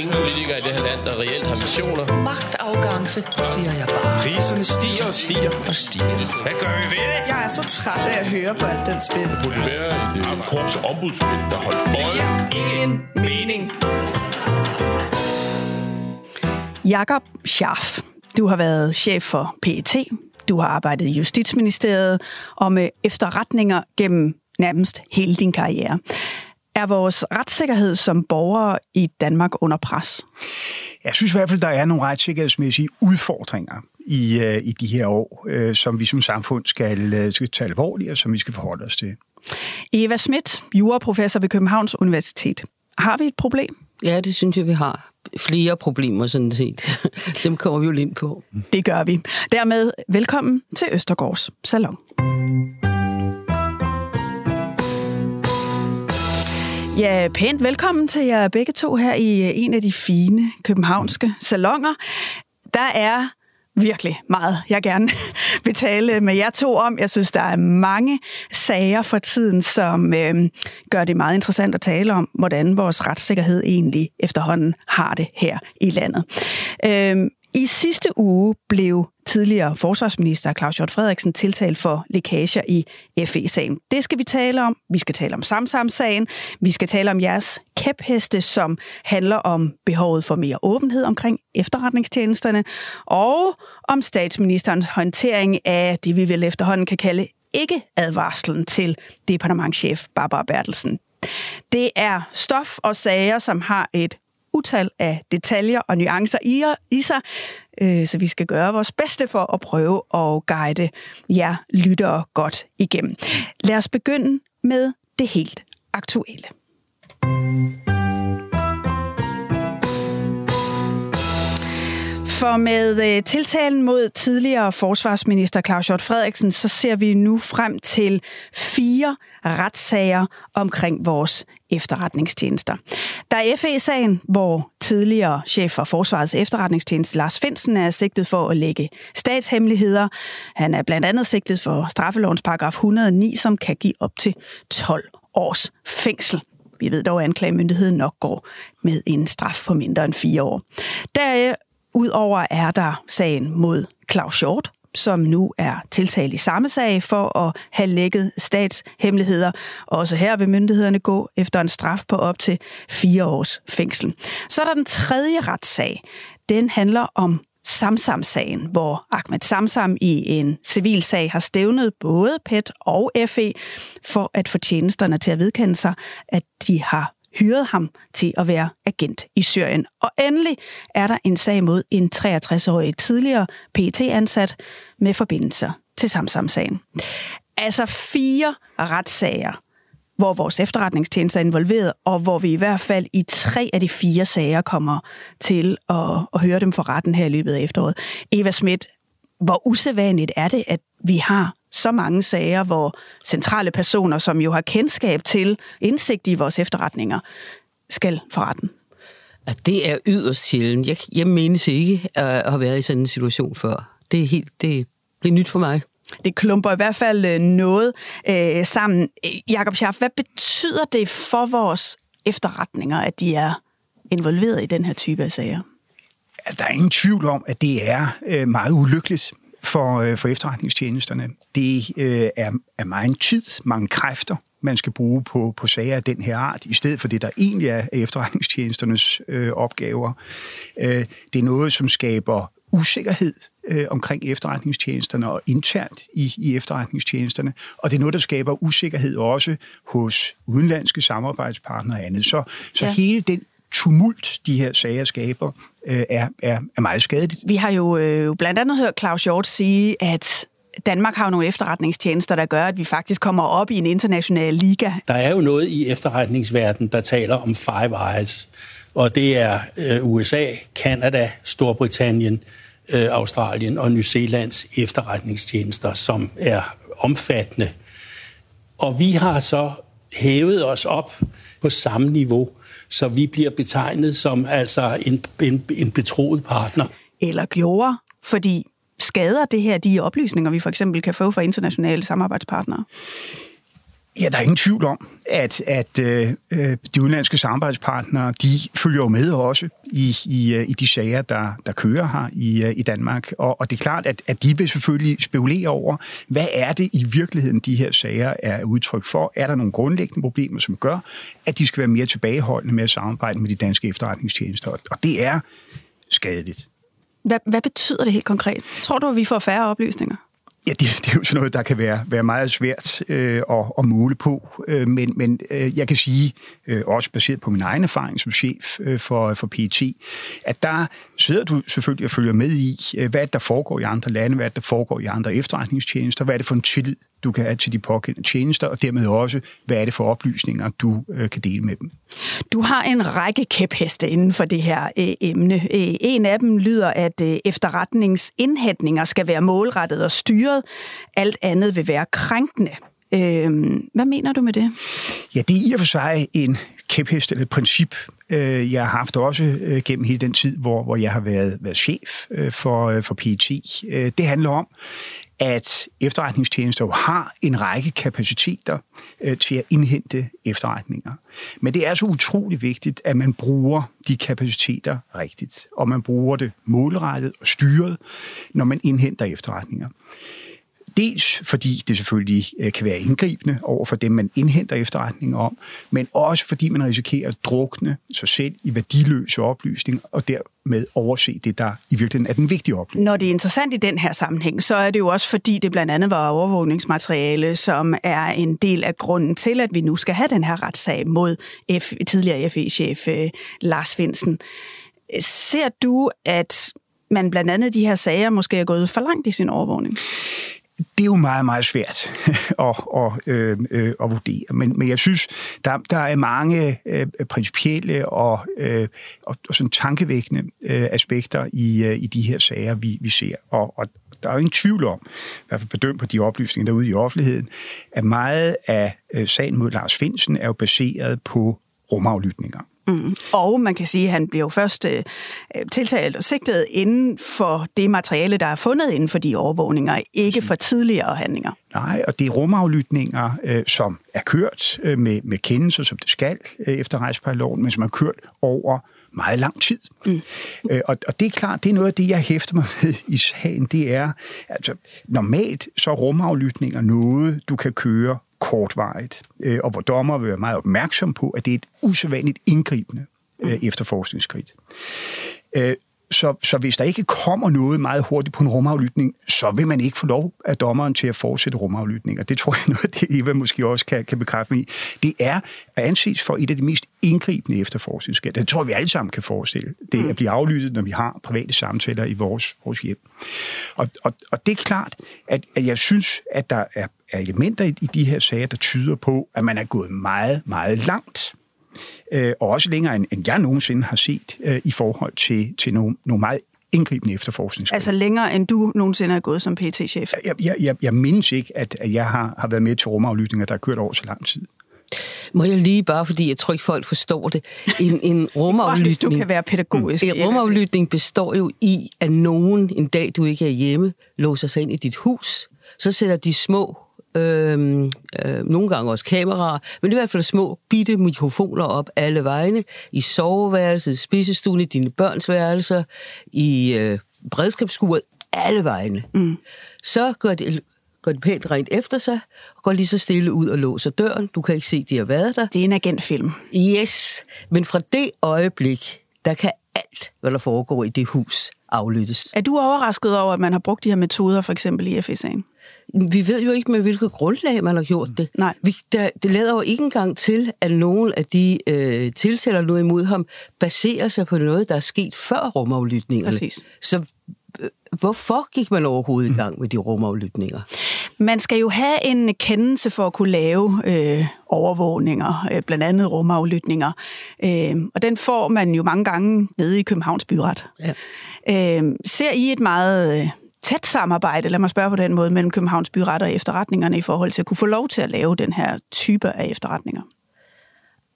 ingen politikere i det her land, der reelt har missioner. Magtafgangse, siger jeg bare. Priserne stiger og stiger og stiger. Hvad gør vi ved det? Jeg er så træt af at høre på alt den spil. Det være et øh, korps ombudsmænd, der holdt Det bold? giver ingen mening. Jakob Schaff, du har været chef for PET, du har arbejdet i Justitsministeriet og med efterretninger gennem nærmest hele din karriere. Er vores retssikkerhed som borgere i Danmark under pres? Jeg synes i hvert fald, der er nogle retssikkerhedsmæssige udfordringer i, øh, i de her år, øh, som vi som samfund skal, øh, skal tage alvorligt, og som vi skal forholde os til. Eva Schmidt, juraprofessor ved Københavns Universitet. Har vi et problem? Ja, det synes jeg, vi har. Flere problemer, sådan set. Dem kommer vi jo ind på. Det gør vi. Dermed velkommen til Østergårds Salon. Ja, pænt velkommen til jer begge to her i øh, en af de fine københavnske salonger. Der er virkelig meget, jeg gerne vil tale med jer to om. Jeg synes, der er mange sager for tiden, som øh, gør det meget interessant at tale om, hvordan vores retssikkerhed egentlig efterhånden har det her i landet. Øh, i sidste uge blev tidligere forsvarsminister Claus Hjort Frederiksen tiltalt for lækager i FE-sagen. Det skal vi tale om. Vi skal tale om Samsam-sagen. Vi skal tale om jeres kæpheste, som handler om behovet for mere åbenhed omkring efterretningstjenesterne, og om statsministerens håndtering af det, vi vel efterhånden kan kalde ikke-advarslen til departementchef Barbara Bertelsen. Det er stof og sager, som har et utal af detaljer og nuancer i, i sig, øh, så vi skal gøre vores bedste for at prøve at guide jer lyttere godt igennem. Lad os begynde med det helt aktuelle. For med øh, tiltalen mod tidligere forsvarsminister Claus Hjort Frederiksen, så ser vi nu frem til fire retssager omkring vores efterretningstjenester. Der er FE-sagen, hvor tidligere chef for Forsvarets efterretningstjeneste Lars Finsen er sigtet for at lægge statshemmeligheder. Han er blandt andet sigtet for straffelovens paragraf 109, som kan give op til 12 års fængsel. Vi ved dog, at anklagemyndigheden nok går med en straf på mindre end fire år. Der øh, Udover er der sagen mod Claus Short, som nu er tiltalt i samme sag for at have lækket statshemmeligheder. Også her vil myndighederne gå efter en straf på op til fire års fængsel. Så er der den tredje retssag. Den handler om Samsam-sagen, hvor Ahmed Samsam i en civil sag har stævnet både PET og FE for at få tjenesterne til at vedkende sig, at de har hyret ham til at være agent i Syrien. Og endelig er der en sag mod en 63-årig tidligere pt ansat med forbindelser til Samsam-sagen. Altså fire retssager, hvor vores efterretningstjeneste er involveret, og hvor vi i hvert fald i tre af de fire sager kommer til at, at høre dem for retten her i løbet af efteråret. Eva Schmidt, hvor usædvanligt er det, at vi har så mange sager, hvor centrale personer, som jo har kendskab til indsigt i vores efterretninger, skal for retten? At det er yderst sjældent. Jeg, jeg menes ikke at have været i sådan en situation før. Det er helt det, det er nyt for mig. Det klumper i hvert fald noget øh, sammen. Jakob Schaff, hvad betyder det for vores efterretninger, at de er involveret i den her type af sager? Der er ingen tvivl om, at det er øh, meget ulykkeligt for, øh, for efterretningstjenesterne. Det øh, er, er meget tid, mange kræfter, man skal bruge på, på sager af den her art, i stedet for det, der egentlig er efterretningstjenesternes øh, opgaver. Øh, det er noget, som skaber usikkerhed øh, omkring efterretningstjenesterne og internt i, i efterretningstjenesterne. Og det er noget, der skaber usikkerhed også hos udenlandske samarbejdspartnere og andet. Så, så ja. hele den tumult, de her sager skaber, øh, er, er, er meget skadeligt. Vi har jo øh, blandt andet hørt Claus Hjort sige, at Danmark har jo nogle efterretningstjenester, der gør, at vi faktisk kommer op i en international liga. Der er jo noget i efterretningsverdenen, der taler om Five Eyes, og det er øh, USA, Kanada, Storbritannien, øh, Australien og New Zealands efterretningstjenester, som er omfattende. Og vi har så hævet os op på samme niveau, så vi bliver betegnet som altså en, en, en betroet partner. Eller gjorde, fordi skader det her de oplysninger, vi for eksempel kan få fra internationale samarbejdspartnere? Ja, der er ingen tvivl om, at, at øh, øh, de udenlandske samarbejdspartnere, de følger jo med også i, i, øh, i de sager, der, der kører her i, øh, i Danmark. Og, og det er klart, at, at de vil selvfølgelig spekulere over, hvad er det i virkeligheden, de her sager er udtryk for? Er der nogle grundlæggende problemer, som gør, at de skal være mere tilbageholdende med at samarbejde med de danske efterretningstjenester? Og det er skadeligt. Hvad, hvad betyder det helt konkret? Tror du, at vi får færre oplysninger? Ja, det, det er jo sådan noget, der kan være, være meget svært øh, at, at måle på, øh, men, men øh, jeg kan sige, øh, også baseret på min egen erfaring som chef øh, for, for PET, at der sidder du selvfølgelig og følger med i, øh, hvad der foregår i andre lande, hvad der foregår i andre efterretningstjenester, hvad er det for en tillid, du kan have til de pågældende tjenester, og dermed også, hvad er det for oplysninger, du øh, kan dele med dem. Du har en række kæpheste inden for det her øh, emne. Øh, en af dem lyder, at øh, efterretningsindhætninger skal være målrettet og styret. Alt andet vil være krænkende. Øh, hvad mener du med det? Ja, det er i og for sig en kæphest eller et princip, øh, jeg har haft også øh, gennem hele den tid, hvor, hvor jeg har været, været chef øh, for, for PET. Det handler om, at efterretningstjenester jo har en række kapaciteter øh, til at indhente efterretninger. Men det er så utrolig vigtigt, at man bruger de kapaciteter rigtigt, og man bruger det målrettet og styret, når man indhenter efterretninger. Dels fordi det selvfølgelig øh, kan være indgribende over for dem, man indhenter efterretninger om, men også fordi man risikerer at drukne sig selv i værdiløse oplysninger, og dermed overse det, der i virkeligheden er den vigtige oplysning. Når det er interessant i den her sammenhæng, så er det jo også fordi, det blandt andet var overvågningsmateriale, som er en del af grunden til, at vi nu skal have den her retssag mod F, tidligere FE-chef øh, Lars Finsen. Ser du, at man blandt andet de her sager måske er gået for langt i sin overvågning? Det er jo meget, meget svært at, at, øh, øh, at vurdere. Men, men jeg synes, der, der er mange øh, principielle og, øh, og, og sådan tankevækkende øh, aspekter i, øh, i de her sager, vi, vi ser. Og, og der er jo ingen tvivl om, i hvert fald bedømt på de oplysninger derude i offentligheden, at meget af øh, sagen mod Lars Finsen er jo baseret på rumaflytninger. Mm. Og man kan sige, at han bliver jo først øh, tiltalt og sigtet inden for det materiale, der er fundet inden for de overvågninger, ikke for tidligere handlinger. Nej, og det er rumaflytninger, øh, som er kørt øh, med, med kendelser, som det skal øh, efter rejsepejloven, men som er kørt over meget lang tid. Mm. Øh, og, og det er klart, det er noget af det, jeg hæfter mig med i sagen, det er, altså normalt så er rumaflytninger noget, du kan køre kortvarigt, øh, og hvor dommer vil være meget opmærksom på, at det er et usædvanligt indgribende øh, mm. efterforskningsskridt. Øh, så, så hvis der ikke kommer noget meget hurtigt på en rumaflytning, så vil man ikke få lov af dommeren til at fortsætte rumaflytninger. Det tror jeg noget det, Eva måske også kan, kan bekræfte mig i. Det er at anses for et af de mest indgribende efterforskningsskridt. Det tror jeg, vi alle sammen kan forestille. Det er at blive aflyttet, når vi har private samtaler i vores, vores hjem. Og, og, og det er klart, at, at jeg synes, at der er er elementer i, i de her sager, der tyder på, at man er gået meget, meget langt. Øh, og også længere, end, end jeg nogensinde har set øh, i forhold til, til nogle, nogle meget indgribende efterforskningsskridt. Altså længere, end du nogensinde er gået som PT-chef? Jeg, jeg, jeg, jeg mindes ikke, at, at jeg har, har været med til rumaflytninger, der har kørt over så lang tid. Må jeg lige bare, fordi jeg tror ikke, folk forstår det. En, en rumaflytning, du kan være pædagogisk. En rumaflytning består jo i, at nogen en dag, du ikke er hjemme, låser sig ind i dit hus. Så sætter de små øh, øh, nogle gange også kameraer, men i hvert fald små bitte mikrofoner op alle vegne, i soveværelset, spisestuen, i dine børns værelser, i øh, beredskabsskuret, alle vegne. Mm. Så gør det, går det pænt rent efter sig, og går lige så stille ud og låser døren. Du kan ikke se, de har været der. Det er en agentfilm. Yes, men fra det øjeblik, der kan alt, hvad der foregår i det hus, aflyttes. Er du overrasket over, at man har brugt de her metoder, for eksempel i FSA'en? Vi ved jo ikke, med hvilket grundlag man har gjort det. Nej. Vi, der, det lader jo ikke engang til, at nogen af de øh, tiltaler noget imod ham baserer sig på noget, der er sket før rumaflytningerne. Præcis. Så øh, hvorfor gik man overhovedet i gang med de rumaflytninger? Man skal jo have en kendelse for at kunne lave øh, overvågninger, øh, blandt andet rumaflytninger. Øh, og den får man jo mange gange nede i Københavns Byret. Ja. Øh, ser I et meget... Tæt samarbejde, lad mig spørge på den måde, mellem Københavns byret og efterretningerne i forhold til at kunne få lov til at lave den her type af efterretninger?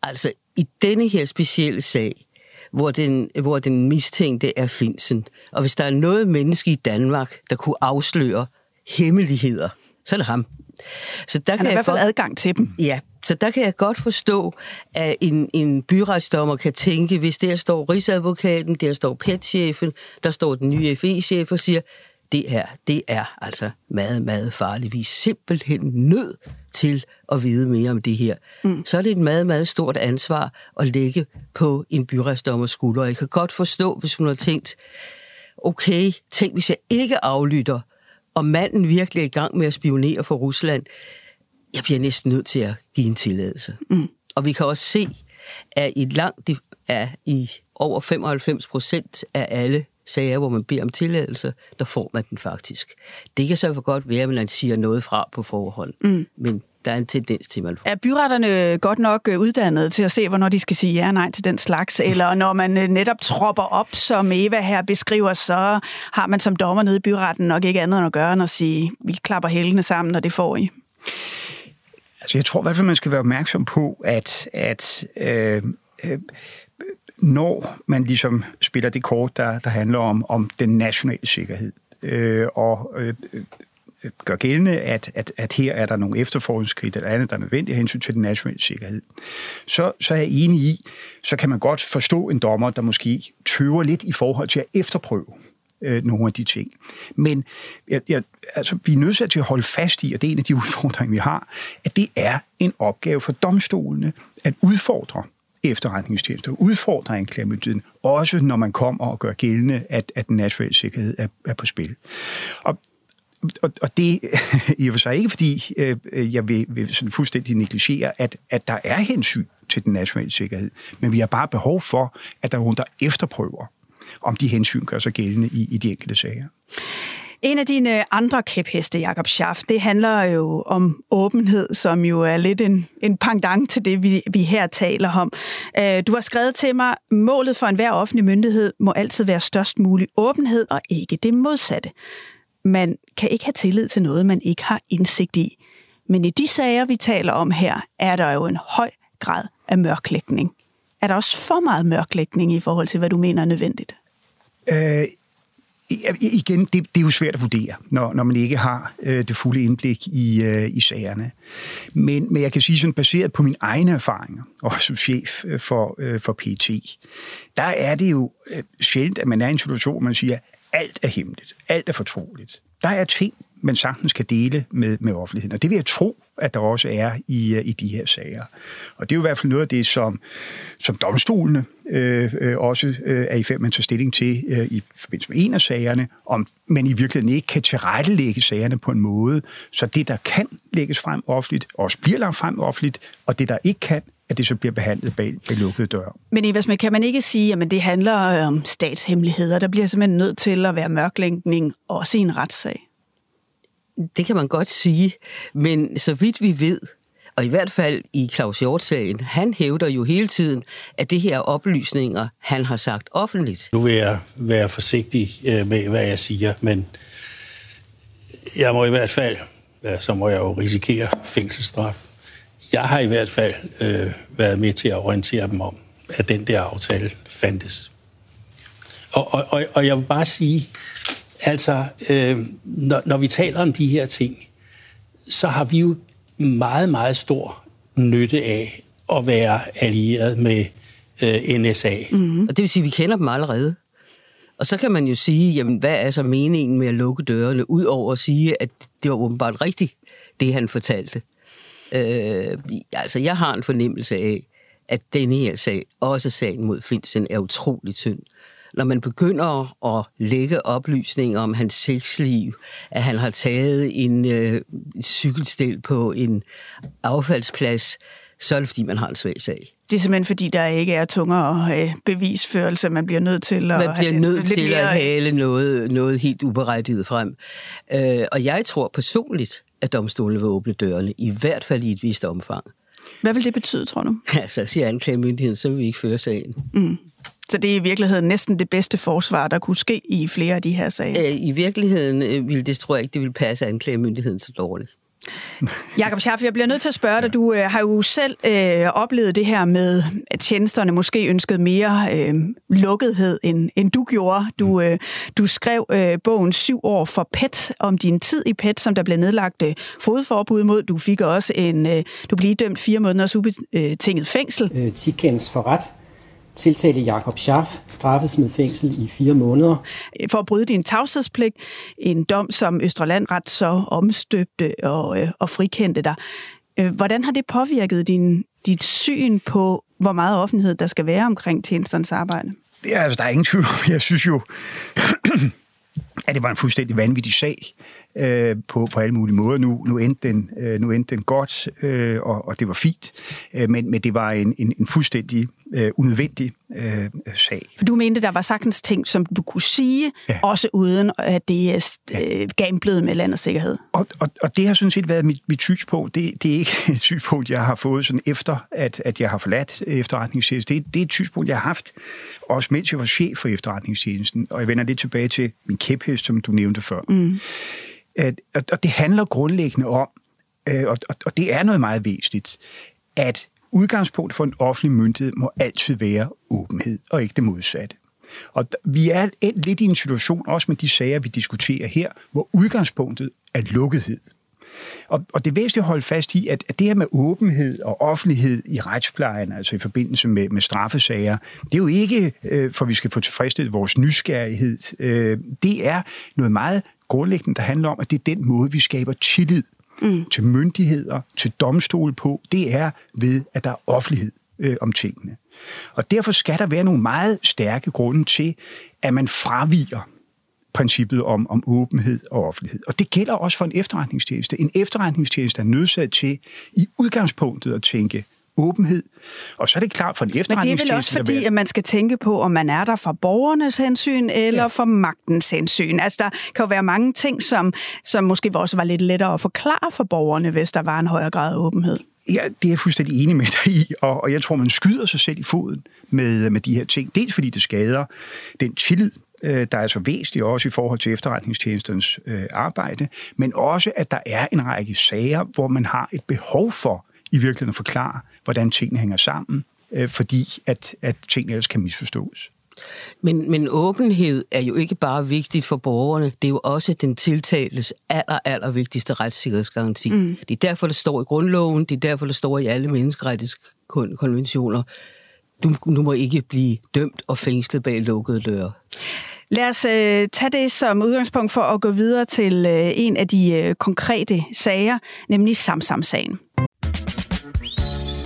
Altså, i denne her specielle sag, hvor den, hvor den mistænkte er Finsen, og hvis der er noget menneske i Danmark, der kunne afsløre hemmeligheder, så er det ham. Så der Han kan har i hvert fald godt, adgang til dem. Ja, så der kan jeg godt forstå, at en, en byretsdommer kan tænke, hvis der står Rigsadvokaten, der står PET-chefen, der står den nye FE-chef og siger, det her, det er altså meget, meget farligt. Vi er simpelthen nødt til at vide mere om det her. Mm. Så er det et meget, meget stort ansvar at lægge på en byretsdommers skulder. Jeg kan godt forstå, hvis hun har tænkt, okay, tænk hvis jeg ikke aflytter, og manden virkelig er i gang med at spionere for Rusland, jeg bliver næsten nødt til at give en tilladelse. Mm. Og vi kan også se, at i langt er i over 95 procent af alle sager, hvor man beder om tilladelse, der får man den faktisk. Det kan så for godt være, at man siger noget fra på forhånd, mm. men der er en tendens til, at man får. Er byretterne godt nok øh, uddannet til at se, hvornår de skal sige ja og nej til den slags? Eller når man øh, netop tropper op, som Eva her beskriver, så har man som dommer nede i byretten nok ikke andet end at gøre, end at sige, vi klapper hældene sammen, og det får I. Altså, jeg tror i hvert fald, man skal være opmærksom på, at, at øh, øh, når man ligesom spiller det kort, der, der handler om, om den nationale sikkerhed, øh, og øh, øh gør gældende, at, at, at her er der nogle efterforskningsskridt eller andet, der er nødvendigt hensyn til den nationale sikkerhed, så, så er jeg enig i, så kan man godt forstå en dommer, der måske tøver lidt i forhold til at efterprøve øh, nogle af de ting. Men jeg, jeg, altså, vi er nødt til at holde fast i, og det er en af de udfordringer, vi har, at det er en opgave for domstolene at udfordre efterretningstjenester, udfordrer anklagemyndigheden, også når man kommer og gør gældende, at, at den nationale sikkerhed er, er på spil. Og og, og det i og for sig ikke, fordi øh, jeg vil, vil sådan fuldstændig negligere, at, at der er hensyn til den nationale sikkerhed, men vi har bare behov for, at der er nogen, der efterprøver, om de hensyn gør sig gældende i, i de enkelte sager. En af dine andre kæpheste, Jakob Schaff, det handler jo om åbenhed, som jo er lidt en, en pangdang til det, vi, vi her taler om. Øh, du har skrevet til mig, målet for enhver offentlig myndighed må altid være størst mulig åbenhed, og ikke det modsatte. Man kan ikke have tillid til noget, man ikke har indsigt i. Men i de sager, vi taler om her, er der jo en høj grad af mørklægning. Er der også for meget mørklægning i forhold til, hvad du mener er nødvendigt? Øh, igen, det, det er jo svært at vurdere, når, når man ikke har øh, det fulde indblik i, øh, i sagerne. Men, men jeg kan sige sådan, baseret på mine egne erfaringer, og som chef øh, for, øh, for PT, der er det jo øh, sjældent, at man er i en situation, hvor man siger, alt er hemmeligt, alt er fortroligt. Der er ting, man sagtens kan dele med, med offentligheden. Og det vil jeg tro, at der også er i, øh, i de her sager. Og det er jo i hvert fald noget af det, som, som domstolene øh, øh, også øh, er i færd med at tage stilling til øh, i forbindelse med en af sagerne, om man i virkeligheden ikke kan tilrettelægge sagerne på en måde, så det, der kan lægges frem offentligt, også bliver lagt frem offentligt, og det, der ikke kan, at det så bliver behandlet bag, bag lukkede døre. Men Ivas, kan man ikke sige, at det handler om statshemmeligheder? Der bliver simpelthen nødt til at være mørklægning også i en retssag. Det kan man godt sige, men så vidt vi ved, og i hvert fald i Claus Hjort-sagen, han hævder jo hele tiden, at det her oplysninger, han har sagt offentligt. Nu vil jeg være forsigtig øh, med, hvad jeg siger, men jeg må i hvert fald, så må jeg jo risikere fængselsstraf. Jeg har i hvert fald øh, været med til at orientere dem om, at den der aftale fandtes. Og, og, og, og jeg vil bare sige, Altså, øh, når, når vi taler om de her ting, så har vi jo meget, meget stor nytte af at være allieret med øh, NSA. Mm-hmm. Og det vil sige, at vi kender dem allerede. Og så kan man jo sige, jamen, hvad er så meningen med at lukke dørene, ud over at sige, at det var åbenbart rigtigt, det han fortalte. Øh, altså, jeg har en fornemmelse af, at denne her sag, også sagen mod Finsen, er utrolig tynd når man begynder at lægge oplysninger om hans sexliv, at han har taget en øh, cykelstil på en affaldsplads, så er det, fordi man har en svag sag. Det er simpelthen, fordi der ikke er tungere øh, bevisførelse, man bliver nødt til at... Man bliver nødt til at hale noget, noget helt uberettiget frem. Øh, og jeg tror personligt, at domstolen vil åbne dørene, i hvert fald i et vist omfang. Hvad vil det betyde, tror du? Ja, så siger anklagemyndigheden, så vil vi ikke føre sagen. Mm. Så det er i virkeligheden næsten det bedste forsvar, der kunne ske i flere af de her sager? I virkeligheden ville det, tror jeg ikke, det ville passe anklagemyndigheden så dårligt. Jakob Schaff, jeg bliver nødt til at spørge dig. Du øh, har jo selv øh, oplevet det her med, at tjenesterne måske ønskede mere øh, lukkethed, end, end du gjorde. Du, øh, du skrev øh, bogen Syv år for PET om din tid i PET, som der blev nedlagt øh, fodforbud mod. Du fik også en, øh, du blev dømt fire måneders ubetinget fængsel. Øh, Tikens for ret tiltalte Jakob Schaff straffes med fængsel i fire måneder. For at bryde din tavshedspligt, en dom, som Østrelandret så omstøbte og, øh, og frikendte dig. Øh, hvordan har det påvirket din, dit syn på, hvor meget offentlighed der skal være omkring tjenesternes arbejde? Ja, altså, der er ingen tvivl om. Jeg synes jo, at det var en fuldstændig vanvittig sag øh, på, på alle mulige måder. Nu, nu, endte, den, øh, nu endte den godt, øh, og, og det var fint, øh, men, men det var en, en, en fuldstændig øh, unødvendig øh, sag. For du mente, der var sagtens ting, som du kunne sige, ja. også uden at det øh, gamblede med landets sikkerhed. Og, og, og det har sådan set været mit, mit synspunkt. Det, det er ikke et synspunkt, jeg har fået sådan efter, at, at jeg har forladt efterretningstjenesten. Det, det er et synspunkt, jeg har haft, også mens jeg var chef for efterretningstjenesten. Og jeg vender lidt tilbage til min kæphest, som du nævnte før. Mm. At, og det handler grundlæggende om, øh, og, og det er noget meget væsentligt, at udgangspunkt for en offentlig myndighed må altid være åbenhed, og ikke det modsatte. Og vi er lidt i en situation, også med de sager, vi diskuterer her, hvor udgangspunktet er lukkethed. Og, og det er væsentligt at holde fast i, at, at det her med åbenhed og offentlighed i retsplejen, altså i forbindelse med, med straffesager, det er jo ikke, øh, for vi skal få tilfredsstillet vores nysgerrighed. Øh, det er noget meget grundlæggende, der handler om, at det er den måde, vi skaber tillid mm. til myndigheder, til domstol på. Det er ved, at der er offentlighed øh, om tingene. Og derfor skal der være nogle meget stærke grunde til, at man fraviger princippet om, om åbenhed og offentlighed. Og det gælder også for en efterretningstjeneste. En efterretningstjeneste er nødsaget til i udgangspunktet at tænke åbenhed. Og så er det klart for en efterretningstjeneste... Men det er vel også fordi, at man skal tænke på, om man er der for borgernes hensyn eller ja. for magtens hensyn. Altså, der kan jo være mange ting, som, som måske også var lidt lettere at forklare for borgerne, hvis der var en højere grad af åbenhed. Ja, det er jeg fuldstændig enig med dig i, og, og jeg tror, man skyder sig selv i foden med, med de her ting. Dels fordi det skader den tillid, øh, der er så væsentlig også i forhold til efterretningstjenestens øh, arbejde, men også, at der er en række sager, hvor man har et behov for i virkeligheden at forklare, hvordan tingene hænger sammen, øh, fordi at, at tingene ellers kan misforstås. Men, men åbenhed er jo ikke bare vigtigt for borgerne, det er jo også den tiltales aller, aller vigtigste retssikkerhedsgaranti. Mm. Det er derfor, det står i grundloven, det er derfor, det står i alle menneskerettighedskonventioner. Du, du må ikke blive dømt og fængslet bag lukkede døre. Lad os øh, tage det som udgangspunkt for at gå videre til øh, en af de øh, konkrete sager, nemlig Samsam-sagen.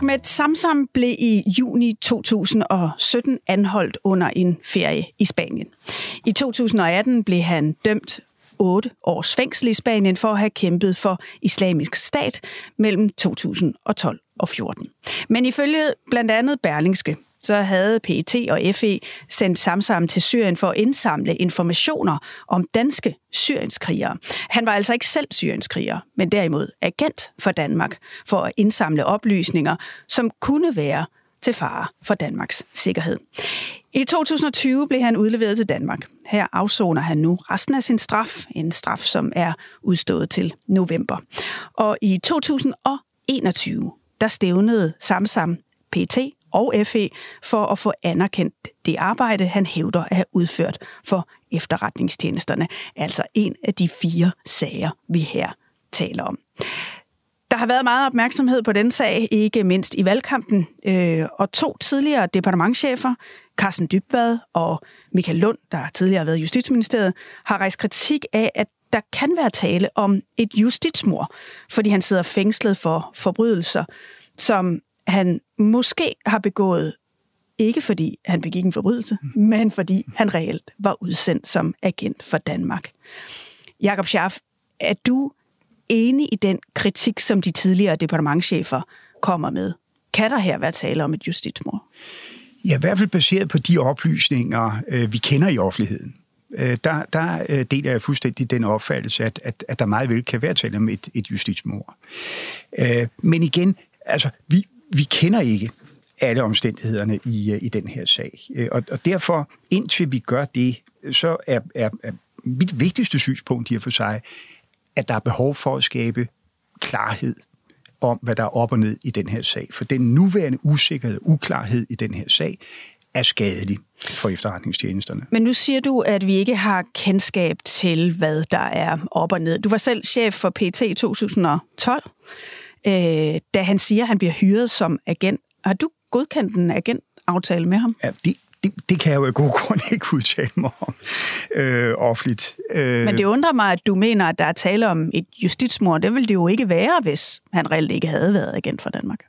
Ahmed Samsam blev i juni 2017 anholdt under en ferie i Spanien. I 2018 blev han dømt 8 års fængsel i Spanien for at have kæmpet for islamisk stat mellem 2012 og 14. Men ifølge blandt andet Berlingske, så havde PET og FE sendt Samsam til Syrien for at indsamle informationer om danske syrienskrigere. Han var altså ikke selv syrienskriger, men derimod agent for Danmark for at indsamle oplysninger, som kunne være til fare for Danmarks sikkerhed. I 2020 blev han udleveret til Danmark. Her afsoner han nu resten af sin straf, en straf, som er udstået til november. Og i 2021, der stævnede Samsam PT og FE for at få anerkendt det arbejde, han hævder at have udført for efterretningstjenesterne. Altså en af de fire sager, vi her taler om. Der har været meget opmærksomhed på den sag, ikke mindst i valgkampen, øh, og to tidligere departementchefer, Carsten Dybvad og Michael Lund, der tidligere har været i Justitsministeriet, har rejst kritik af, at der kan være tale om et justitsmor, fordi han sidder fængslet for forbrydelser, som han måske har begået, ikke fordi han begik en forbrydelse, men fordi han reelt var udsendt som agent for Danmark. Jakob Schaff, Er du enig i den kritik, som de tidligere departementchefer kommer med? Kan der her være tale om et justitsmord? Ja, i hvert fald baseret på de oplysninger, øh, vi kender i offentligheden. Øh, der, der øh, deler jeg fuldstændig den opfattelse, at, at, at der meget vel kan være tale om et, et justitsmord. Men igen, altså, vi, vi kender ikke alle omstændighederne i, øh, i den her sag. Øh, og, og derfor, indtil vi gør det, så er, er, er mit vigtigste synspunkt i og for sig, at der er behov for at skabe klarhed om, hvad der er op og ned i den her sag. For den nuværende usikkerhed og uklarhed i den her sag er skadelig for efterretningstjenesterne. Men nu siger du, at vi ikke har kendskab til, hvad der er op og ned. Du var selv chef for PT i 2012, øh, da han siger, at han bliver hyret som agent. Har du godkendt en agentaftale med ham? Ja, det, det, det kan jeg jo af god grund ikke udtale mig om øh, offentligt. Øh. Men det undrer mig, at du mener, at der er tale om et justitsmord. Det ville det jo ikke være, hvis han reelt ikke havde været agent for Danmark.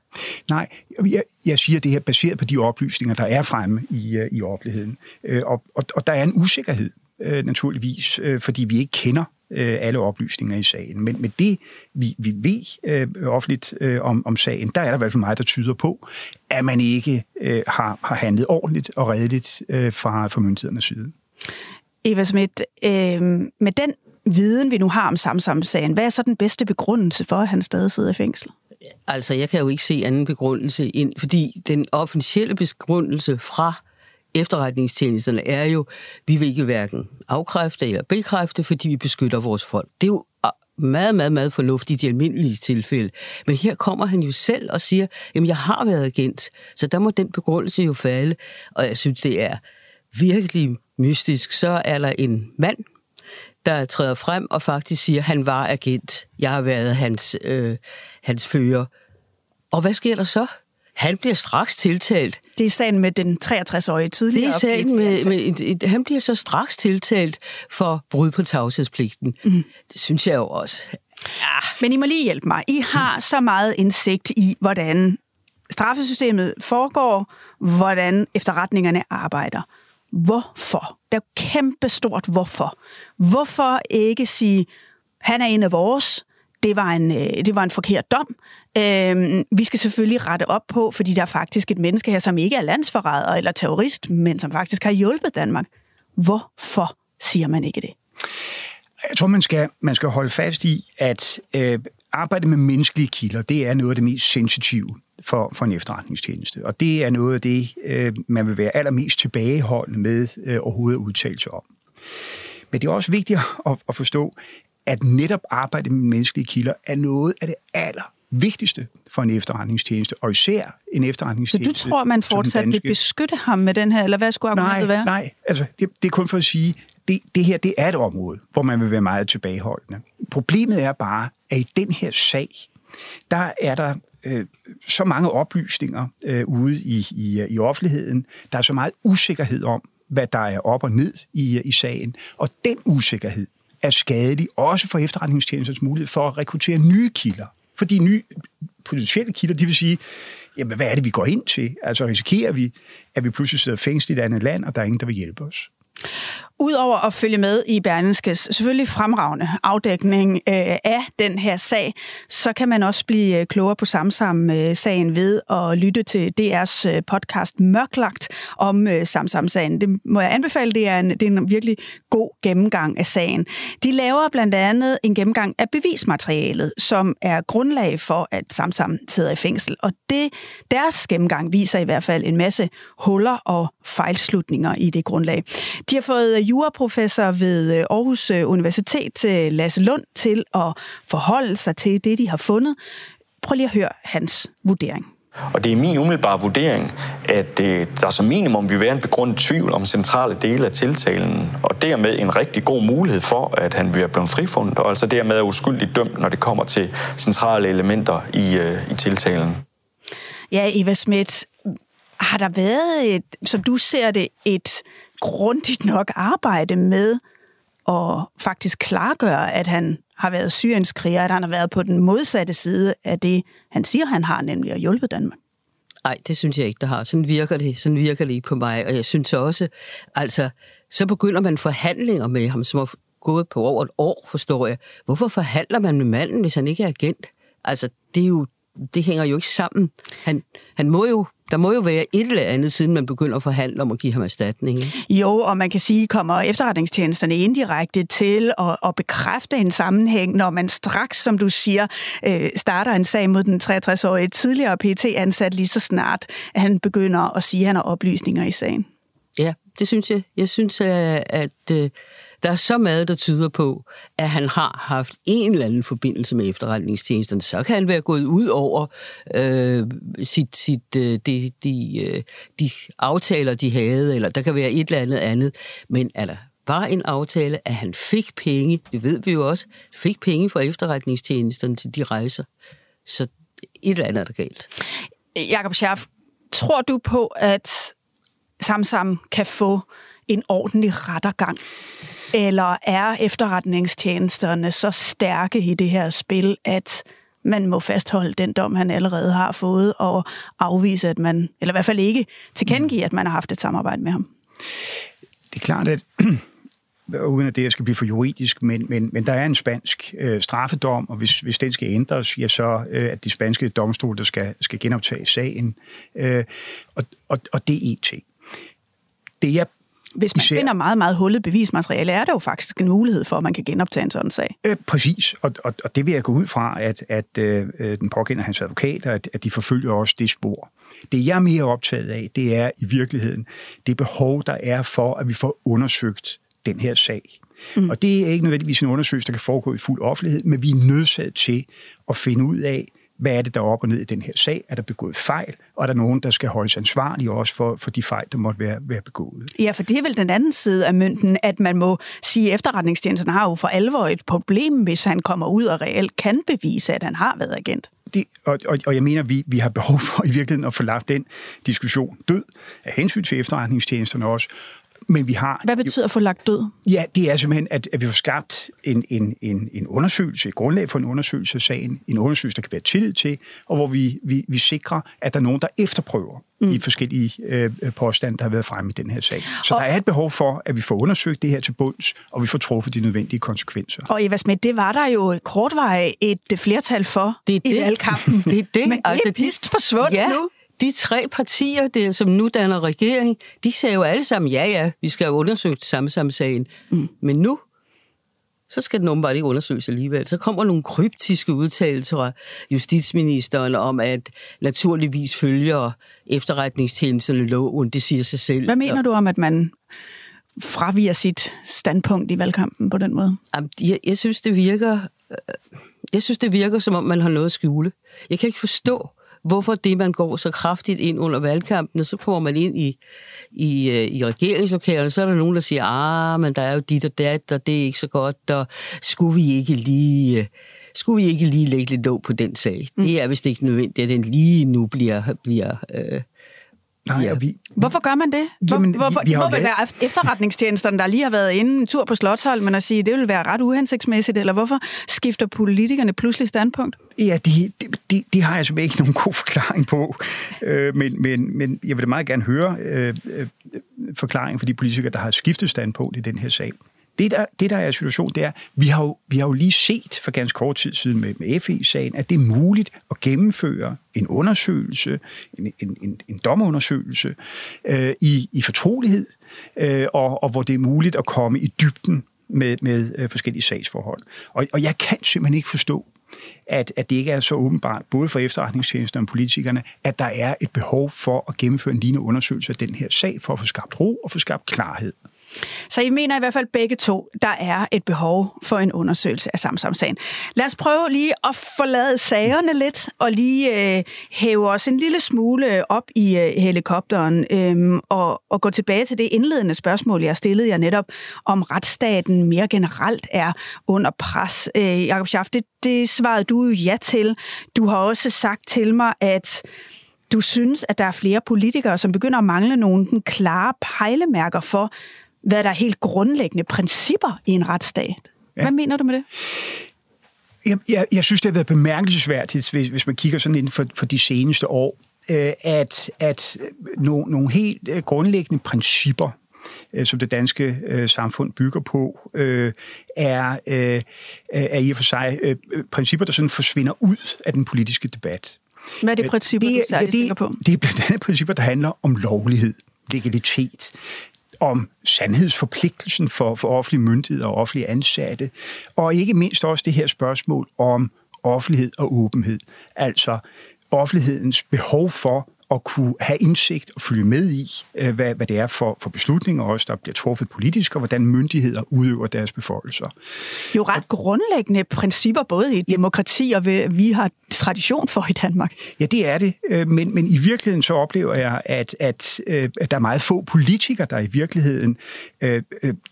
Nej, jeg, jeg siger det her baseret på de oplysninger, der er fremme i, øh, i offentligheden. Øh, og, og, og der er en usikkerhed, øh, naturligvis, øh, fordi vi ikke kender øh, alle oplysninger i sagen. Men med det, vi, vi ved øh, offentligt øh, om, om sagen, der er der i hvert fald meget, der tyder på, at man ikke øh, har, har handlet ordentligt og redeligt øh, fra, fra myndighedernes side. Eva Schmidt, øh, med den viden, vi nu har om Samsam-sagen, hvad er så den bedste begrundelse for, at han stadig sidder i fængsel? Altså, jeg kan jo ikke se anden begrundelse ind, fordi den officielle begrundelse fra efterretningstjenesterne er jo, vi vil ikke hverken afkræfte eller bekræfte, fordi vi beskytter vores folk. Det er jo ah, meget, meget, meget fornuftigt i de almindelige tilfælde. Men her kommer han jo selv og siger, jamen jeg har været agent, så der må den begrundelse jo falde. Og jeg synes, det er virkelig mystisk. Så er der en mand, der træder frem og faktisk siger, han var agent. Jeg har været hans, øh, hans fører. Og hvad sker der så? Han bliver straks tiltalt. Det er sagen med den 63-årige tidligere. Det er sagen med, med et, et, han bliver så straks tiltalt for brud på tavshedspligten. Mm. Det synes jeg jo også. Ja. Men I må lige hjælpe mig. I har så meget indsigt i, hvordan straffesystemet foregår, hvordan efterretningerne arbejder. Hvorfor? Det er jo kæmpe stort hvorfor. Hvorfor ikke sige, han er en af vores, det var en, øh, det var en forkert dom. Øh, vi skal selvfølgelig rette op på, fordi der er faktisk et menneske her, som ikke er landsforræder eller terrorist, men som faktisk har hjulpet Danmark. Hvorfor siger man ikke det? Jeg tror, man skal, man skal holde fast i, at øh, arbejde med menneskelige kilder, det er noget af det mest sensitive for, for en efterretningstjeneste. Og det er noget af det, øh, man vil være allermest tilbageholdende med øh, overhovedet at udtale sig om. Men det er også vigtigt at, at forstå, at netop arbejde med menneskelige kilder er noget af det aller vigtigste for en efterretningstjeneste, og især en efterretningstjeneste. Så du tror, man fortsat vil beskytte ham med den her, eller hvad skulle argumentet nej, være? Nej, altså det, det er kun for at sige, det, det her det er et område, hvor man vil være meget tilbageholdende. Problemet er bare, at i den her sag, der er der øh, så mange oplysninger øh, ude i, i, i offentligheden. Der er så meget usikkerhed om, hvad der er op og ned i, i sagen. Og den usikkerhed er skadelig, også for efterretningstjenestens mulighed for at rekruttere nye kilder. Fordi nye potentielle kilder, de vil sige, jamen, hvad er det, vi går ind til? Altså risikerer vi, at vi pludselig sidder fængslet i et andet land, og der er ingen, der vil hjælpe os? Udover at følge med i Berlingskes selvfølgelig fremragende afdækning øh, af den her sag, så kan man også blive øh, klogere på Samsam-sagen øh, ved at lytte til DR's øh, podcast Mørklagt om Samsam-sagen. Det må jeg anbefale, det er, en, det er en virkelig god gennemgang af sagen. De laver blandt andet en gennemgang af bevismaterialet, som er grundlag for, at Samsam sidder i fængsel. Og det, deres gennemgang viser i hvert fald en masse huller og fejlslutninger i det grundlag. De har fået juraprofessor ved øh, Aarhus øh, Universitet, øh, Lasse Lund, til at forholde sig til det, de har fundet. Prøv lige at høre hans vurdering. Og det er min umiddelbare vurdering, at der som minimum vil være en begrundet tvivl om centrale dele af tiltalen, og dermed en rigtig god mulighed for, at han vil blive frifundet, og altså dermed er uskyldigt dømt, når det kommer til centrale elementer i, i tiltalen. Ja, Eva Schmidt, har der været, et, som du ser det, et grundigt nok arbejde med at faktisk klargøre, at han har været syrienskriger, at han har været på den modsatte side af det, han siger, han har, nemlig at hjælpe Danmark. Nej, det synes jeg ikke, der har. Sådan virker det, sådan virker det ikke på mig. Og jeg synes også, altså, så begynder man forhandlinger med ham, som har gået på over et år, forstår jeg. Hvorfor forhandler man med manden, hvis han ikke er agent? Altså, det er jo det hænger jo ikke sammen. Han, han må jo, der må jo være et eller andet, siden man begynder at forhandle om at give ham erstatning. Jo, og man kan sige, kommer efterretningstjenesterne indirekte til at, at bekræfte en sammenhæng, når man straks, som du siger, øh, starter en sag mod den 63-årige tidligere pt ansat lige så snart, at han begynder at sige, at han har oplysninger i sagen. Ja, det synes jeg. Jeg synes, at, at øh, der er så meget, der tyder på, at han har haft en eller anden forbindelse med efterretningstjenesterne. Så kan han være gået ud over øh, sit, sit, øh, de, de, øh, de aftaler, de havde, eller der kan være et eller andet andet. Men er der var en aftale, at han fik penge, det ved vi jo også, fik penge fra efterretningstjenesterne til de rejser. Så et eller andet er der galt. Jakob Schaff, tror du på, at Samsam kan få en ordentlig rettergang? Eller er efterretningstjenesterne så stærke i det her spil, at man må fastholde den dom, han allerede har fået, og afvise, at man, eller i hvert fald ikke tilkendegive, at man har haft et samarbejde med ham? Det er klart, at uden at det skal blive for juridisk, men, men, men der er en spansk øh, straffedom, og hvis, hvis den skal ændres, ja, så øh, at de spanske domstole, der skal, skal genoptage sagen. Øh, og, og, og det er en ting. Det jeg hvis man Især, finder meget, meget hullet bevismateriale, er der jo faktisk en mulighed for, at man kan genoptage en sådan sag. Øh, præcis, og, og, og det vil jeg gå ud fra, at, at øh, den pågældende hans advokater, at, at de forfølger også det spor. Det jeg er mere optaget af, det er i virkeligheden det behov, der er for, at vi får undersøgt den her sag. Mm. Og det er ikke nødvendigvis en undersøgelse, der kan foregå i fuld offentlighed, men vi er nødsaget til at finde ud af, hvad er det, der er op og ned i den her sag? Er der begået fejl? Og er der nogen, der skal holdes ansvarlige også for, for de fejl, der måtte være, være begået? Ja, for det er vel den anden side af mønten, at man må sige, at efterretningstjenesten har jo for alvor et problem, hvis han kommer ud og reelt kan bevise, at han har været agent. Det, og, og, og jeg mener, vi, vi har behov for i virkeligheden at få lagt den diskussion død af hensyn til efterretningstjenesterne også, men vi har... Hvad betyder at få lagt død? Ja, det er simpelthen, at, at vi får skabt en, en, en, en undersøgelse, et grundlag for en undersøgelse af sagen, en undersøgelse, der kan være tillid til, og hvor vi, vi, vi sikrer, at der er nogen, der efterprøver mm. de forskellige øh, påstande, der har været fremme i den her sag. Så og, der er et behov for, at vi får undersøgt det her til bunds, og vi får truffet de nødvendige konsekvenser. Og Eva Smidt, det var der jo kortvarigt et flertal for det er det. i valgkampen. det er det. Men altså, det er pist forsvundet ja. nu de tre partier, der, som nu danner regering, de sagde jo alle sammen, ja ja, vi skal jo undersøge samme samme sagen. Mm. Men nu, så skal den åbenbart ikke undersøges alligevel. Så kommer nogle kryptiske udtalelser fra justitsministeren om, at naturligvis følger efterretningstjenesterne loven. Det siger sig selv. Hvad mener du om, at man fraviger sit standpunkt i valgkampen på den måde? Jeg, jeg synes, det virker... Øh, jeg synes, det virker, som om man har noget at skjule. Jeg kan ikke forstå, hvorfor det, man går så kraftigt ind under valgkampen, og så kommer man ind i, i, øh, i regeringslokalerne, så er der nogen, der siger, ah, men der er jo dit og dat, og det er ikke så godt, og skulle vi ikke lige... Øh, skulle vi ikke lige lægge lidt låg på den sag? Mm. Det er vist ikke nødvendigt, at den lige nu bliver, bliver øh, Nej, ja. vi, Hvorfor gør man det? Hvor, jamen, hvorfor, vi, vi det må vel være efterretningstjenesterne, der lige har været inde en tur på Slottsholmen og sige, at det vil være ret uhensigtsmæssigt, eller hvorfor skifter politikerne pludselig standpunkt? Ja, det de, de, de har jeg simpelthen ikke nogen god forklaring på, øh, men, men, men jeg vil da meget gerne høre øh, øh, forklaringen for de politikere, der har skiftet standpunkt i den her sag. Det der, det, der er situationen, det er, vi har, jo, vi har jo lige set for ganske kort tid siden med, med FE-sagen, at det er muligt at gennemføre en undersøgelse, en, en, en, en dommerundersøgelse, øh, i, i fortrolighed, øh, og, og hvor det er muligt at komme i dybden med, med øh, forskellige sagsforhold. Og, og jeg kan simpelthen ikke forstå, at, at det ikke er så åbenbart, både for efterretningstjenesterne og politikerne, at der er et behov for at gennemføre en lignende undersøgelse af den her sag, for at få skabt ro og få skabt klarhed. Så I mener i hvert fald begge to, der er et behov for en undersøgelse af Samsam-sagen. Lad os prøve lige at forlade sagerne lidt, og lige øh, hæve os en lille smule op i øh, helikopteren, øh, og, og gå tilbage til det indledende spørgsmål, jeg stillede jer netop, om retsstaten mere generelt er under pres. Øh, Jakob Schaff, det, det svarede du jo ja til. Du har også sagt til mig, at du synes, at der er flere politikere, som begynder at mangle nogle den klare pejlemærker for, hvad der er helt grundlæggende principper i en retsstat. Ja. Hvad mener du med det? Jeg, jeg, jeg synes, det har været bemærkelsesværdigt, hvis, hvis man kigger sådan ind for, for de seneste år, øh, at, at nogle, nogle helt øh, grundlæggende principper øh, som det danske øh, samfund bygger på, øh, er, øh, er i og for sig øh, principper, der sådan forsvinder ud af den politiske debat. Hvad er det principper, det, du særligt ja, det, på? Det er blandt andet principper, der handler om lovlighed, legalitet, om sandhedsforpligtelsen for, for offentlige myndigheder og offentlige ansatte, og ikke mindst også det her spørgsmål om offentlighed og åbenhed. Altså offentlighedens behov for at kunne have indsigt og følge med i, øh, hvad, hvad det er for, for beslutninger også, der bliver truffet politisk, og hvordan myndigheder udøver deres befolkelser. Jo ret grundlæggende principper, både i demokrati og vi har tradition for i Danmark. Ja, det er det, øh, men, men i virkeligheden så oplever jeg, at, at, øh, at der er meget få politikere, der i virkeligheden øh,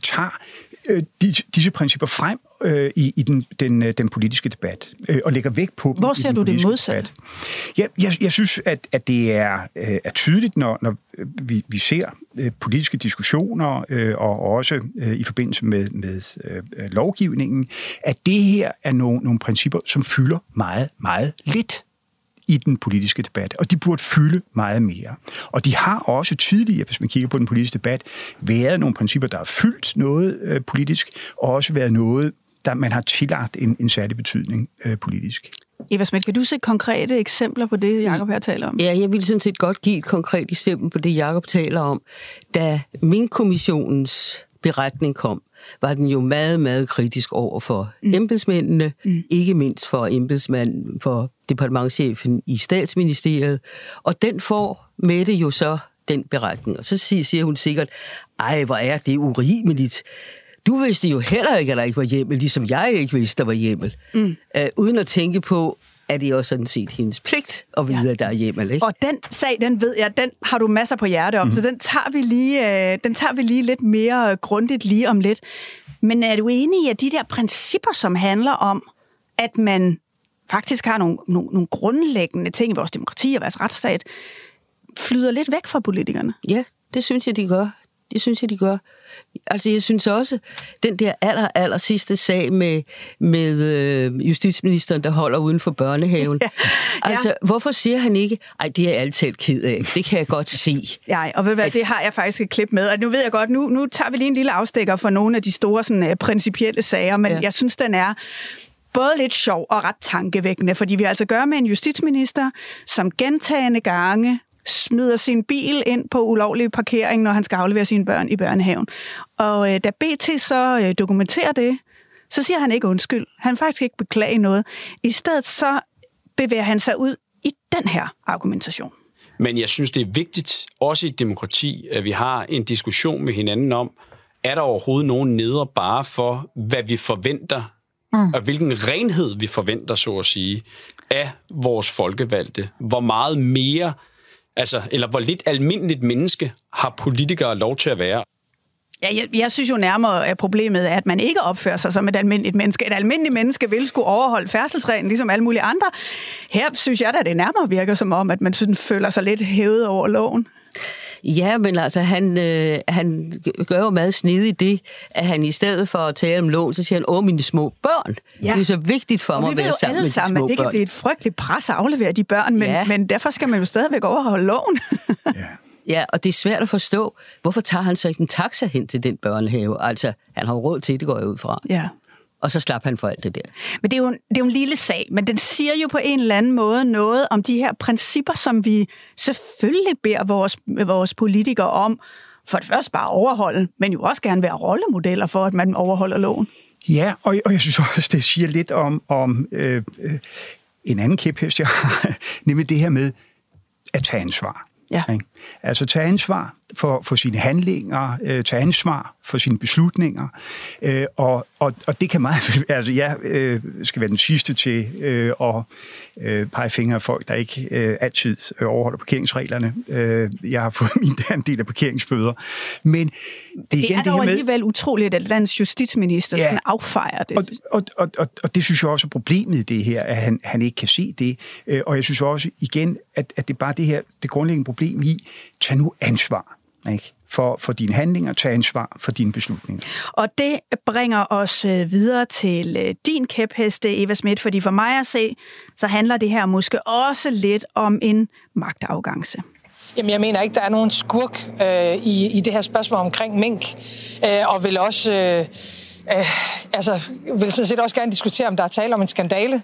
tager disse, disse principper frem øh, i, i den, den, øh, den politiske debat, øh, og lægger vægt på dem. Hvor ser du det modsat? Ja, jeg, jeg synes, at, at det er, øh, er tydeligt, når, når vi, vi ser øh, politiske diskussioner, øh, og også øh, i forbindelse med, med øh, lovgivningen, at det her er nogle, nogle principper, som fylder meget, meget lidt i den politiske debat, og de burde fylde meget mere. Og de har også tidligere, hvis man kigger på den politiske debat, været nogle principper, der har fyldt noget øh, politisk, og også været noget, der man har tillagt en, en særlig betydning øh, politisk. Eva Smidt, kan du se konkrete eksempler på det, Jacob her taler om? Ja, jeg vil sådan set godt give et konkret eksempel på det, Jacob taler om. Da min kommissionens beretning kom, var den jo meget, meget kritisk over for mm. embedsmændene, mm. ikke mindst for embedsmanden, for departementchefen i statsministeriet. Og den får Mette jo så den beretning. Og så siger hun sikkert, ej, hvor er det urimeligt. Du vidste jo heller ikke, at der ikke var hjemmel, ligesom jeg ikke vidste, der var hjemmel. Mm. Uh, uden at tænke på, er det også sådan set hendes pligt at vide, ja. at der er hjemmel. Ikke? Og den sag, den ved jeg, den har du masser på hjerte om, mm. så den tager, vi lige, øh, den tager vi lige lidt mere grundigt lige om lidt. Men er du enig i, at de der principper, som handler om, at man faktisk har nogle, nogle, nogle grundlæggende ting i vores demokrati og vores retsstat, flyder lidt væk fra politikerne? Ja, det synes jeg, de gør. Det synes jeg, de gør. Altså, jeg synes også, den der aller, aller sidste sag med, med øh, justitsministeren, der holder uden for børnehaven. ja. Altså, hvorfor siger han ikke, ej, det er jeg altid ked af. Det kan jeg godt se. Ja, og ved du hvad, det har jeg faktisk et klip med. Og nu ved jeg godt, nu, nu tager vi lige en lille afstikker for nogle af de store sådan, uh, principielle sager, men ja. jeg synes, den er både lidt sjov og ret tankevækkende, fordi vi altså gør med en justitsminister, som gentagende gange smider sin bil ind på ulovlig parkering, når han skal aflevere sine børn i børnehaven. Og øh, da BT så øh, dokumenterer det, så siger han ikke undskyld. Han faktisk ikke beklage noget. I stedet så bevæger han sig ud i den her argumentation. Men jeg synes, det er vigtigt, også i et demokrati, at vi har en diskussion med hinanden om, er der overhovedet nogen neder bare for, hvad vi forventer, mm. og hvilken renhed vi forventer, så at sige, af vores folkevalgte. Hvor meget mere Altså, eller hvor lidt almindeligt menneske har politikere lov til at være? Ja, jeg, jeg synes jo nærmere, at problemet er, at man ikke opfører sig som et almindeligt menneske. Et almindeligt menneske vil skulle overholde færdselsreglen, ligesom alle mulige andre. Her synes jeg, at det nærmere virker som om, at man sådan føler sig lidt hævet over loven. Ja, men altså, han, øh, han gør jo meget snedigt det, at han i stedet for at tale om lån, så siger han, åh, mine små børn. Ja. Det er så vigtigt for og mig at være sammen med de sammen, små det kan blive et frygteligt pres at aflevere de børn, men, ja. men derfor skal man jo stadigvæk overholde loven. ja. Ja, og det er svært at forstå, hvorfor tager han så ikke en taxa hen til den børnehave? Altså, han har råd til det, går jeg ud fra. Ja og så slap han for alt det der. Men det er, jo, det er jo en lille sag, men den siger jo på en eller anden måde noget om de her principper, som vi selvfølgelig beder vores, vores politikere om, for det første bare overholde, men jo også gerne være rollemodeller for, at man overholder loven. Ja, og, og jeg synes også, det siger lidt om, om øh, øh en anden kæphest, jeg har, nemlig det her med at tage ansvar. Ja. Ikke? Altså tage ansvar for, for sine handlinger, øh, tage ansvar for sine beslutninger, øh, og, og, og det kan meget... Altså jeg øh, skal være den sidste til øh, at øh, pege fingre af folk, der ikke øh, altid overholder parkeringsreglerne. Øh, jeg har fået min en del af parkeringsbøder. Men det, det igen, er dog det alligevel utroligt, at landets justitsminister ja, affejer det. Og, og, og, og, og det synes jeg også er problemet i det her, at han, han ikke kan se det. Øh, og jeg synes også igen, at, at det er bare det her, det grundlæggende problem i, tag nu ansvar. Ikke? For, for dine handlinger, tag ansvar for dine beslutninger. Og det bringer os øh, videre til øh, din kæpheste, Eva Schmidt, fordi for mig at se, så handler det her måske også lidt om en magtafgangse. Jamen, jeg mener ikke, der er nogen skurk øh, i, i det her spørgsmål omkring mink, øh, og vil også... Øh, øh, altså, vil sådan set også gerne diskutere, om der er tale om en skandale.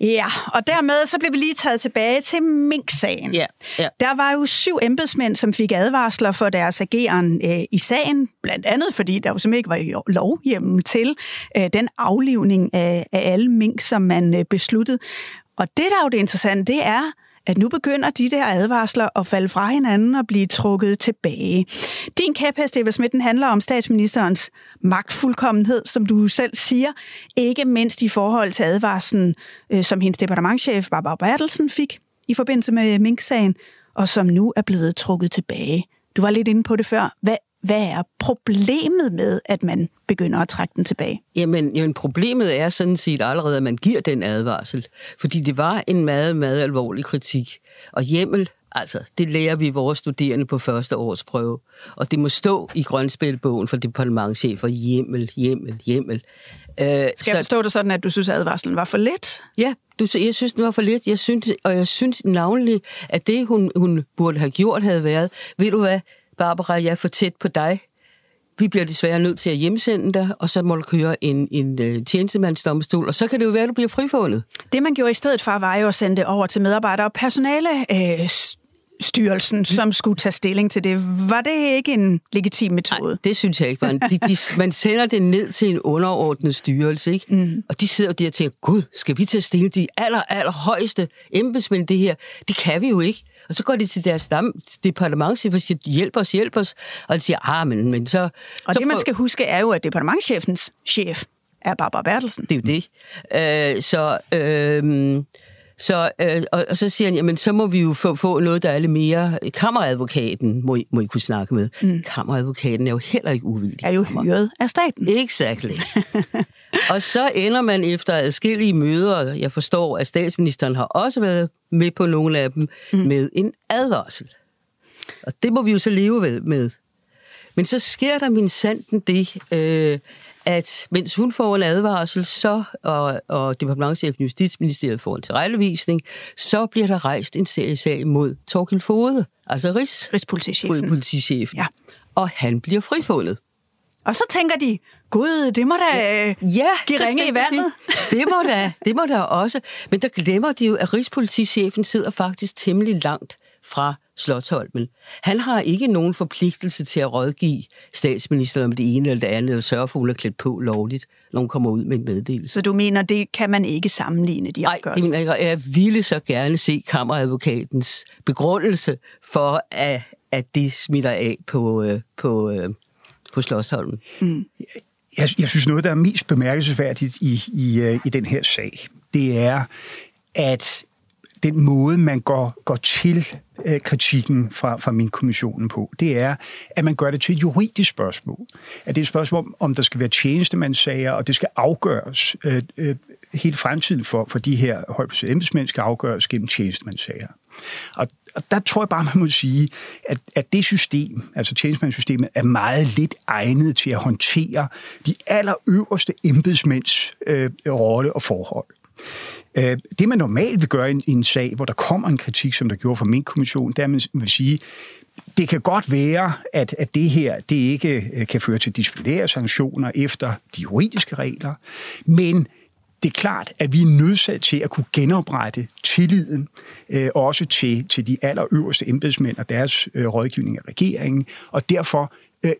Ja, og dermed så blev vi lige taget tilbage til Mink-sagen. Ja, ja. Der var jo syv embedsmænd, som fik advarsler for deres ageren øh, i sagen, blandt andet fordi der jo simpelthen ikke var lovhjemmel til øh, den aflivning af, af alle mink, som man øh, besluttede. Og det, der er jo det interessante, det er, at nu begynder de der advarsler at falde fra hinanden og blive trukket tilbage. Din kæphest, Eva Smitten, handler om statsministerens magtfuldkommenhed, som du selv siger, ikke mindst i forhold til advarslen, øh, som hendes departementchef Barbara Bertelsen fik i forbindelse med Mink-sagen, og som nu er blevet trukket tilbage. Du var lidt inde på det før. Hvad, hvad er problemet med, at man begynder at trække den tilbage? Jamen, jamen, problemet er sådan set allerede, at man giver den advarsel. Fordi det var en meget, meget alvorlig kritik. Og hjemmel, altså, det lærer vi vores studerende på første års prøve. Og det må stå i grønspilbogen for departementchefer, hjemmel, hjemmel, hjemmel. Uh, Skal så, jeg forstå det sådan, at du synes, at advarslen var for let? Ja, du, jeg synes, den var for let. Jeg synes, og jeg synes navnlig, at det, hun, hun burde have gjort, havde været, ved du hvad, Barbara, jeg er for tæt på dig. Vi bliver desværre nødt til at hjemsende dig, og så må du køre en, en uh, tjenestemandsdomstol, og så kan det jo være, at du bliver frifundet. Det, man gjorde i stedet for, var jo at sende det over til medarbejdere og personale øh, styrelsen, som skulle tage stilling til det. Var det ikke en legitim metode? Nej, det synes jeg ikke. Man, de, de, man sender det ned til en underordnet styrelse, ikke? Mm. og de sidder der og tænker, gud, skal vi tage stilling de aller, aller højeste embedsmænd det her? Det kan vi jo ikke. Og så går de til deres departementchef og siger, hjælp os, hjælp os. Og de siger, ah, men, men så... Og så det, man skal huske, er jo, at departementchefens chef er Barbara Bertelsen. Det er jo det. Øh, så... Øh, så, øh, og, og så siger han, jamen så må vi jo få, få noget, der er lidt mere... Kammeradvokaten må I, må I kunne snakke med. Mm. Kammeradvokaten er jo heller ikke uvildig. Er jo hyret af staten. Exakt. og så ender man efter adskillige møder, jeg forstår, at statsministeren har også været med på nogle af dem, mm. med en advarsel. Og det må vi jo så leve med. Men så sker der min sanden det, øh, at mens hun får en advarsel, så, og, og departementchefen i Justitsministeriet får en tilrettevisning, så bliver der rejst en serie sag mod Torkild Fode, altså Rigs, Rigspolitichefen. Rigspolitichefen. Ja. Og han bliver frifundet. Og så tænker de, gud, det må da ja, give ringe i vandet. Det, det, må da, det må da også. Men der glemmer de jo, at Rigspolitichefen sidder faktisk temmelig langt fra Slottholmen. Han har ikke nogen forpligtelse til at rådgive statsministeren om det ene eller det andet, eller sørge for, at hun er klædt på lovligt, når hun kommer ud med en meddelelse. Så du mener, det kan man ikke sammenligne de afgørelser? Nej, jeg, jeg ville så gerne se kammeradvokatens begrundelse for, at, at det smitter af på, øh, på, øh, på Slottholmen. Mm. Jeg, jeg synes, noget, der er mest bemærkelsesværdigt i, i, øh, i den her sag, det er, at den måde, man går, går til øh, kritikken fra, fra min kommissionen på, det er, at man gør det til et juridisk spørgsmål. At det er et spørgsmål om, der skal være tjenestemandssager, og det skal afgøres. Øh, øh, hele fremtiden for, for de her højt embedsmænd skal afgøres gennem tjenestemandssager. Og, og der tror jeg bare, man må sige, at, at det system, altså tjenestemandssystemet, er meget lidt egnet til at håndtere de allerøverste embedsmænds øh, rolle og forhold. Øh, det, man normalt vil gøre i en, sag, hvor der kommer en kritik, som der gjorde fra min kommission, det er, at man vil sige, det kan godt være, at, at det her det ikke øh, kan føre til disciplinære sanktioner efter de juridiske regler, men det er klart, at vi er nødsat til at kunne genoprette tilliden, øh, også til, til de allerøverste embedsmænd og deres øh, rådgivning af regeringen, og derfor øh,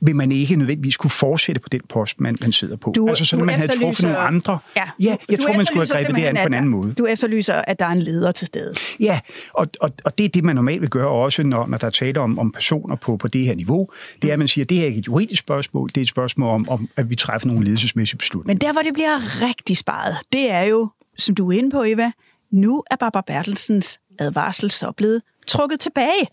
vil man ikke nødvendigvis kunne fortsætte på den post, man, man sidder på. Du, altså så man havde truffet nogle andre. Ja, ja jeg tror, man skulle have grebet det an på en anden måde. Du efterlyser, at der er en leder til stede. Ja, og, og, og det er det, man normalt vil gøre også, når, når der er tale om, om personer på, på det her niveau. Det er, at man siger, at det er ikke et juridisk spørgsmål, det er et spørgsmål om, om at vi træffer nogle ledelsesmæssige beslutninger. Men der, hvor det bliver rigtig sparet, det er jo, som du er inde på, Eva, nu er Barbara Bertelsens advarsel så blevet trukket tilbage.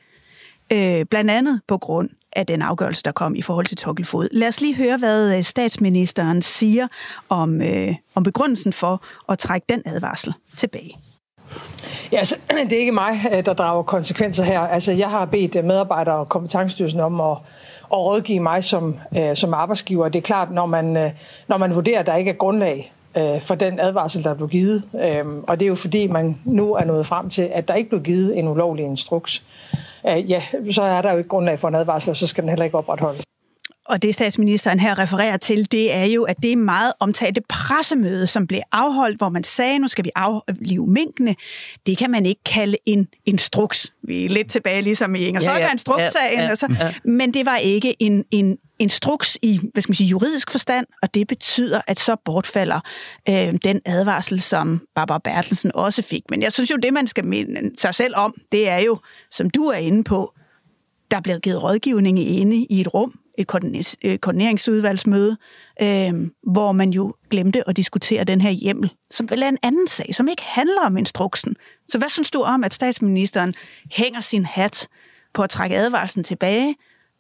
Øh, blandt andet på grund af den afgørelse, der kom i forhold til Tokkelfod. Lad os lige høre, hvad øh, statsministeren siger om, øh, om begrundelsen for at trække den advarsel tilbage. Ja, altså, det er ikke mig, øh, der drager konsekvenser her. Altså, jeg har bedt øh, medarbejdere og kompetencestyrelsen om at, at rådgive mig som, som arbejdsgiver. Det er klart, når man, når man vurderer, at der ikke er grundlag for den advarsel, der blev givet. øh, og det er jo fordi, man nu er nået frem til, at der ikke blev givet en ulovlig instruks øh, ja, så er der jo ikke grundlag for en advarsel, og så skal den heller ikke opretholdes. Og det statsministeren her refererer til, det er jo, at det er meget omtalte pressemøde, som blev afholdt, hvor man sagde, nu skal vi aflive minkene. Det kan man ikke kalde en instruks. Vi er lidt tilbage ligesom i Inger Støjberg ja, ja, ja, ja, ja. ja. Men det var ikke en, en instruks i hvad skal man sige, juridisk forstand, og det betyder, at så bortfalder øh, den advarsel, som Barbara Bertelsen også fik. Men jeg synes jo, det man skal minde sig selv om, det er jo, som du er inde på, der bliver givet rådgivning inde i et rum, et øh, koordineringsudvalgsmøde, øh, hvor man jo glemte at diskutere den her hjemmel, som vel er en anden sag, som ikke handler om instruksen. Så hvad synes du om, at statsministeren hænger sin hat på at trække advarslen tilbage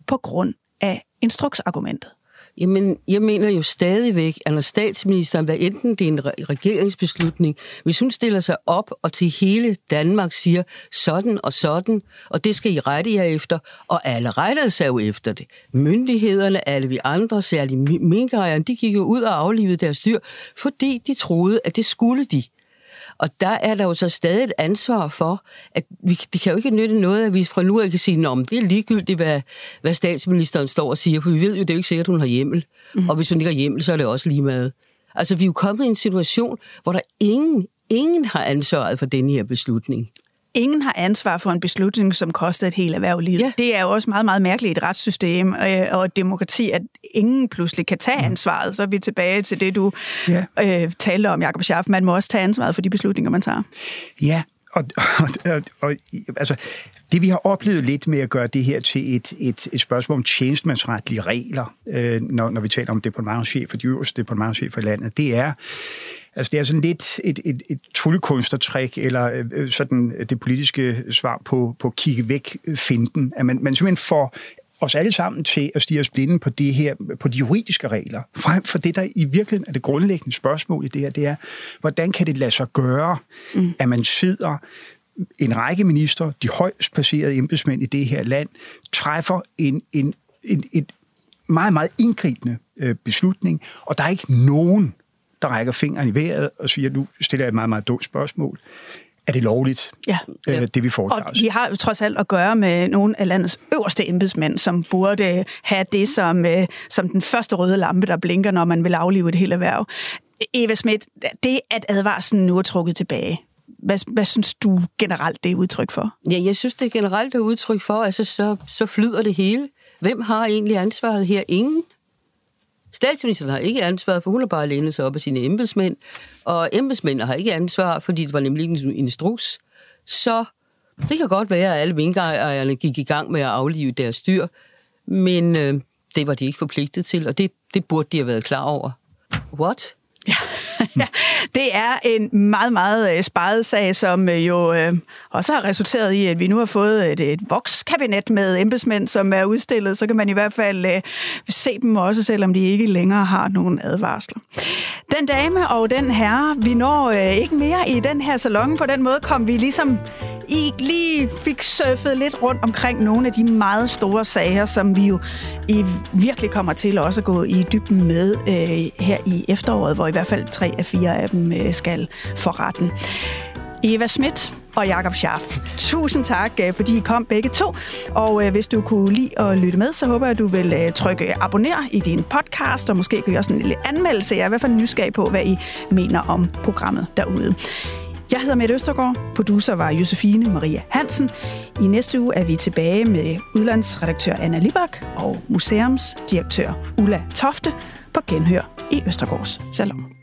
på grund af instruksargumentet? Jamen, jeg mener jo stadigvæk, at når statsministeren, hvad enten det er en regeringsbeslutning, hvis hun stiller sig op og til hele Danmark siger sådan og sådan, og det skal I rette jer efter, og alle rettede sig jo efter det. Myndighederne, alle vi andre, særligt minkejerne, de gik jo ud og aflivede deres dyr, fordi de troede, at det skulle de. Og der er der jo så stadig et ansvar for, at vi, det kan jo ikke nytte noget, at vi fra nu af kan sige, at det er ligegyldigt, hvad, hvad statsministeren står og siger, for vi ved jo, det er jo ikke sikkert, at hun har hjemmel. Mm. Og hvis hun ikke har hjemmel, så er det også lige med. Altså, vi er jo kommet i en situation, hvor der ingen, ingen har ansvaret for den her beslutning ingen har ansvar for en beslutning, som koster et helt erhverv liv. Ja. Det er jo også meget, meget mærkeligt i et retssystem øh, og et demokrati, at ingen pludselig kan tage mm. ansvaret. Så er vi tilbage til det, du ja. øh, talte om, Jacob Schaff. Man må også tage ansvaret for de beslutninger, man tager. Ja, og, og, og, og altså, det vi har oplevet lidt med at gøre det her til et, et, et spørgsmål om tjenestemandsretlige regler, øh, når, når vi taler om departementchef og de øverste departementchefer i landet, det er, Altså det er sådan lidt et, et, et tryllekunstertrik, eller øh, øh, sådan det politiske svar på, på kigge væk finden, at man, man simpelthen får os alle sammen til at stige os blinde på det her, på de juridiske regler. Frem for det, der i virkeligheden er det grundlæggende spørgsmål i det her, det er, hvordan kan det lade sig gøre, mm. at man sidder en række minister, de højst placerede embedsmænd i det her land, træffer en, en, en, en meget, meget indgribende øh, beslutning, og der er ikke nogen der rækker fingeren i vejret og siger, nu stiller jeg et meget, meget dumt spørgsmål. Er det lovligt, ja. øh, det vi foretager os? Og vi har jo trods alt at gøre med nogle af landets øverste embedsmænd, som burde have det som, øh, som den første røde lampe, der blinker, når man vil aflive et helt erhverv. Eva Schmidt, det at advarslen nu er trukket tilbage, hvad, hvad synes du generelt, det er udtryk for? Ja, jeg synes, det er generelt er udtryk for, altså så, så flyder det hele. Hvem har egentlig ansvaret her? Ingen. Statsministeren har ikke ansvar, for hun har bare lænet sig op af sine embedsmænd, og embedsmændene har ikke ansvar, fordi det var nemlig en instruks. Så det kan godt være, at alle minkejerne gik i gang med at aflive deres dyr, men øh, det var de ikke forpligtet til, og det, det burde de have været klar over. What? Ja. det er en meget, meget øh, sparet sag, som øh, jo øh, også har resulteret i, at vi nu har fået et, et vokskabinet med embedsmænd, som er udstillet. Så kan man i hvert fald øh, se dem også, selvom de ikke længere har nogen advarsler. Den dame og den herre, vi når øh, ikke mere i den her salon. På den måde kom vi ligesom i lige fik surfet lidt rundt omkring nogle af de meget store sager, som vi jo i virkelig kommer til også at gå i dybden med øh, her i efteråret, hvor i hvert fald tre af fire af dem øh, skal for retten. Eva Schmidt og Jakob Schaff. Tusind tak, øh, fordi I kom begge to. Og øh, hvis du kunne lide at lytte med, så håber jeg, at du vil trykke abonner i din podcast, og måske gøre sådan en lille anmeldelse. Jeg er i hvert fald nysgerrig på, hvad I mener om programmet derude. Jeg hedder Mette Østergaard. Producer var Josefine Maria Hansen. I næste uge er vi tilbage med udlandsredaktør Anna Libak og museumsdirektør Ulla Tofte på genhør i Østergaards Salon.